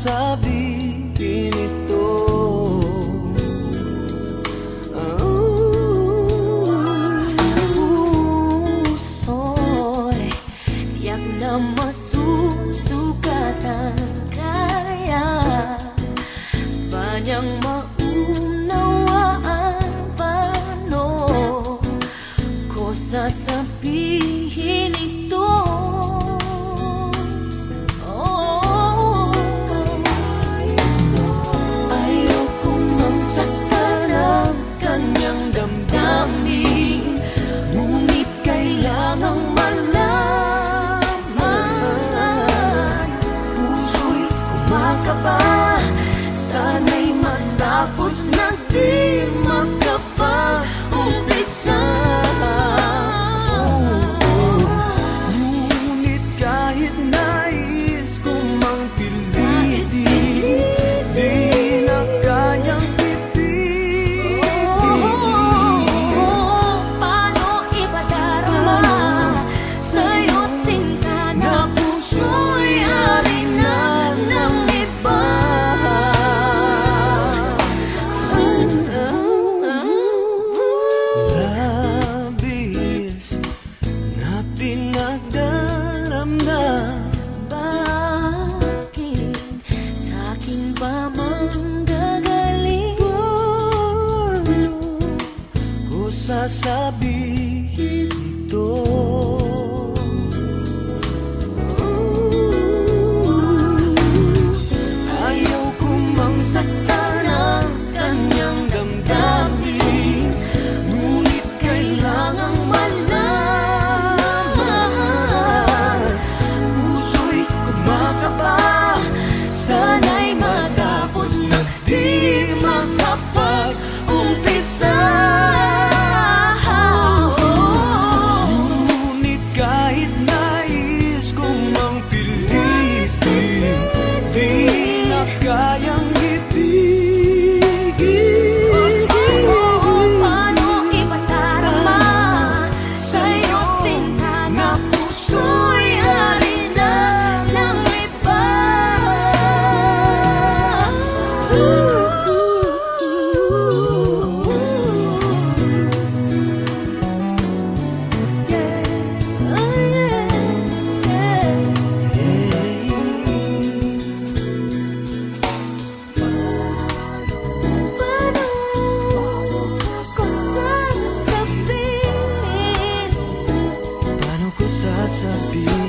sabihin ito oh, Usoy, tiyak na masusugatan Kaya. Ba niyang maunawaan paano Ko sasabihin? tama ka ba? Sana'y matapos na di magkapag-umpisa sasabihin ito. must be